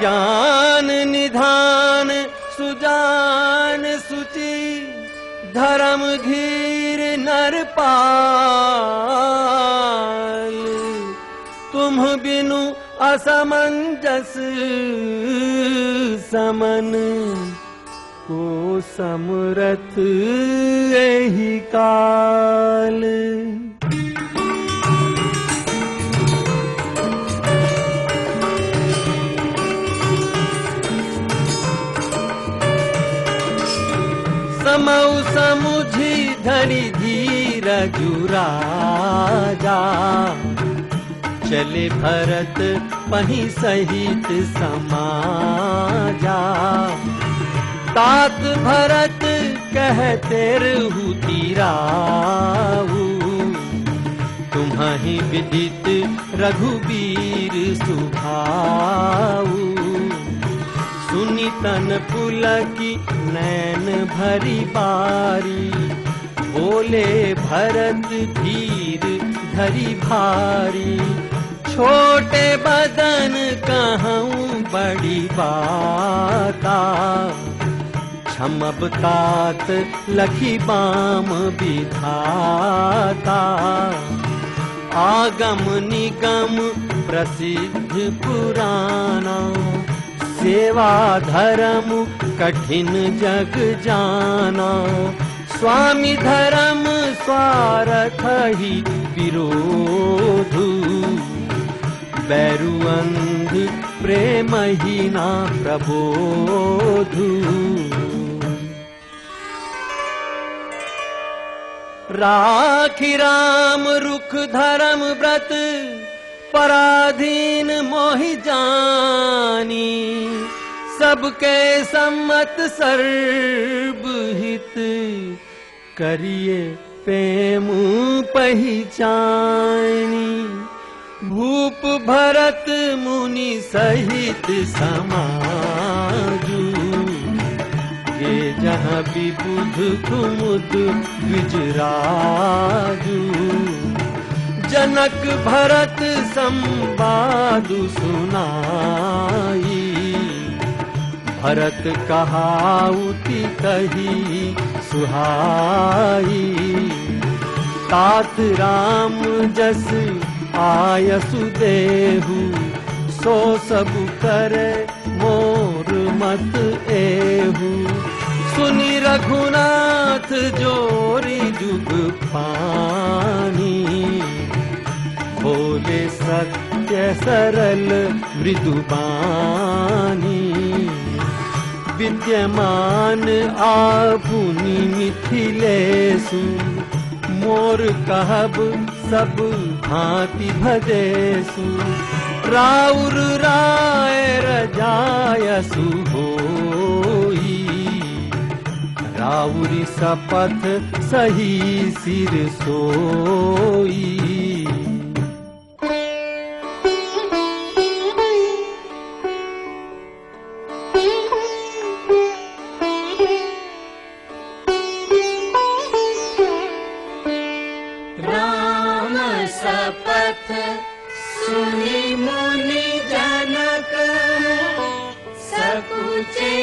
ज्ञान निधान सुजान सुचि धर्म धीर नर पाल तुम बिनु असमंजस समन को समरथ यही काल समौ समुझी धरि धीर जुराजा। चले भरत पही सहित समाजा। तात भरत कहते रहू तीराऊ तुम्हें विदित रघुबीर सुभाऊ सुनी तन पुलकी नैन भरी बारी। बोले भरत धीर धरी भारी। छोटे बदन कहूँ बड़ी बाता। क्षमब तात लखी बाम विधाता आगम निगम प्रसिद्ध पुराना सेवा धर्म कठिन जग जाना। स्वामी धर्म स्वारथ ही विरोधु। बैरु प्रेम ही ना प्रबोधु। राखी राम रुख धर्म व्रत पराधीन मोहि जानी, सबके सम्मत सर्वहित करिए प्रेम पहचानी। भूप भरत मुनि सहित समाजू, ये जहाँ विबुध कुमुद गुजराजू जनक भरत संवादु सुनाई। भरत कहाउति कही सुहाई। तात राम जस आयसु देहु सो सब करे मोर मत एहू। सुनि रघुनाथ जोरी जुग पानी बोले सत्य सरल मृदुबानी। विद्यमान आपुनि मिथिलेसु मोर कहब सब भांति राय रजायसु होई। राउरी सपथ सही सिर सोई सपथ सुनि मुनि जनक सकुचे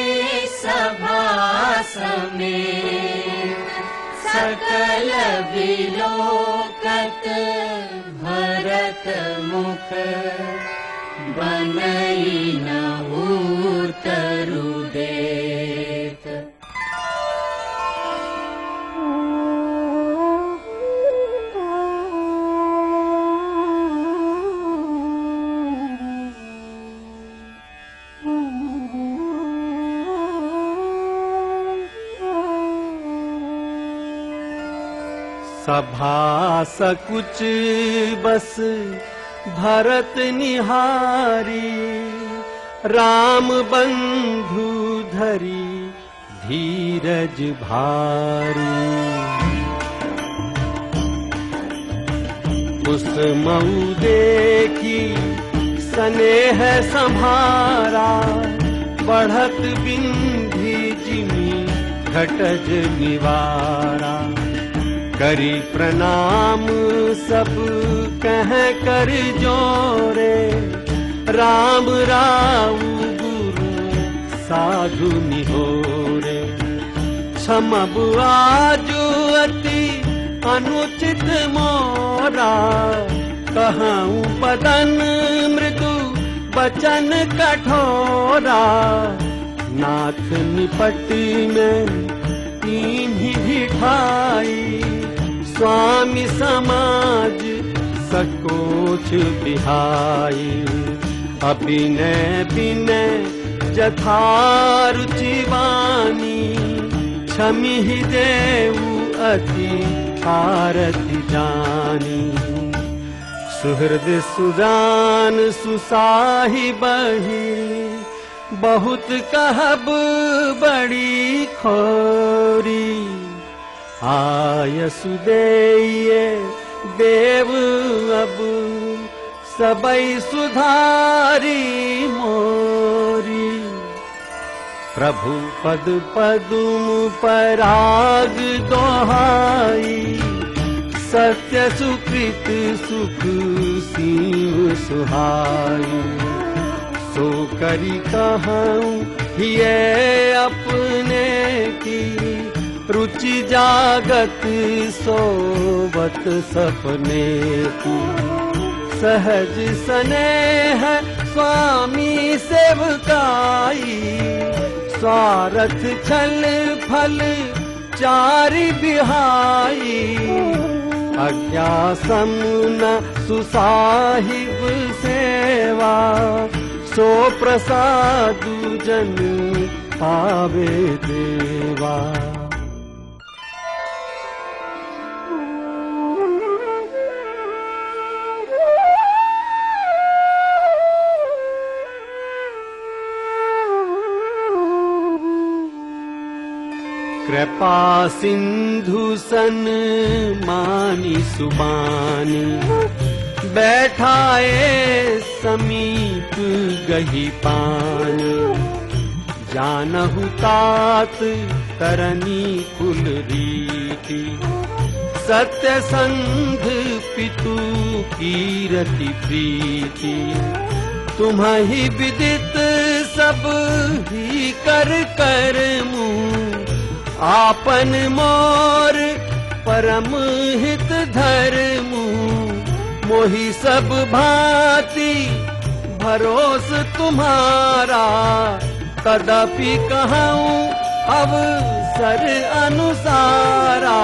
सभा समेत सकल विलोकत भरत मुख बनई न उतरु सभा सकुच बस भरत निहारी राम बंधु धरी धीरज भारी। उस मऊ देखी स्नेह संभारा बढ़त बिंधी जिमी घटज निवारा प्रणाम सब कह कर जोरे। राम राऊ साधु निहोरे। क्षमब आजु अति अनुचित मोरा। कहूँ बदन मृदु बचन कठोरा। नाथ निपट में तीन ही ढिठाई स्वामी समाज सकोच बिहाई अभिनय विनय जथारुचि वाणी क्षमि देऊ अति आरति जानी। सुहृद सुजान सुसाही बही बहुत कहब बड़ी खोरी आय सुदेये देव अब सबई सुधारी मोरी। प्रभु पद पदुम पराग दोहाई सत्य सुकृत सुख सिंह सुहाई। सो करी कहूँ ये अपने की रुचि जागत सोबत सपने सहज स्नेह स्वामी सेवकाई। स्वार्थ छल फल चारि बिहाई। अज्ञा सुसाहिब सेवा। सो प्रसादु जन पावे देवा कृपा सिंधु सन मानी सुबानी। बैठाए समीप गही पानी। जानहु तात करनी कुल रीति। सत्य संध पितु कीरति प्रीति। तुम्हि विदित सब ही कर कर मुँह आपन मोर परम हित धर्मु मोहि सब भांति भरोस तुम्हारा। कदपि कहूँ अब सर अनुसारा।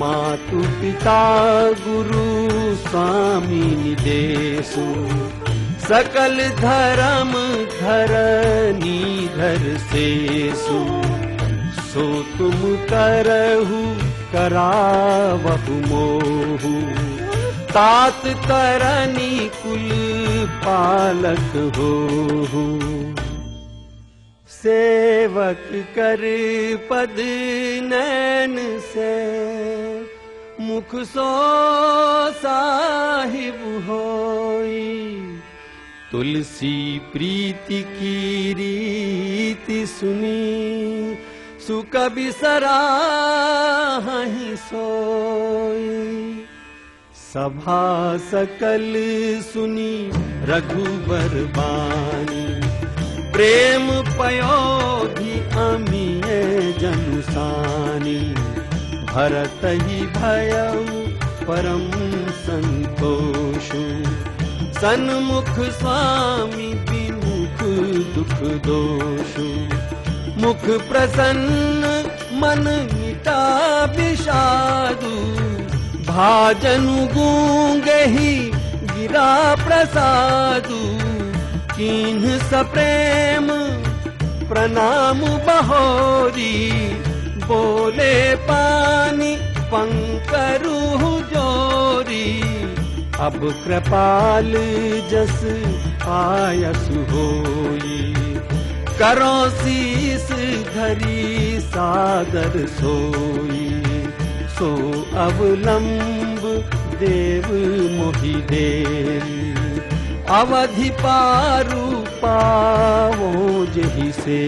मातु पिता गुरु स्वामी निदेशु सकल धर्म धरनी धर सेसु सो तुम करहु करावहु मोहु। तात तरनी कुल पालक हो सेवक कर पद नैन से मुख सो साहिब होई। तुलसी प्रीति की रीति सुनी सुकबि सराही सोई। सभा सकल सुनी रघुबर बानी। प्रेम पयोधि अमीय जनुसानी भरत ही भयऊ परम संतोषु। सन्मुख स्वामी विमुख दुख दोषु मुख प्रसन्न मन मिटा विषादु भाजनु गूंगे ही गिरा प्रसादु। किन्ह सप्रेम प्रणाम बहोरी। बोले पानी पंकरु जोरी। अब कृपाल जस आयस होई करो शीस धरी सादर सोई। सो अवलंब देव मोहि देवी। अवधि पारु पावो जही से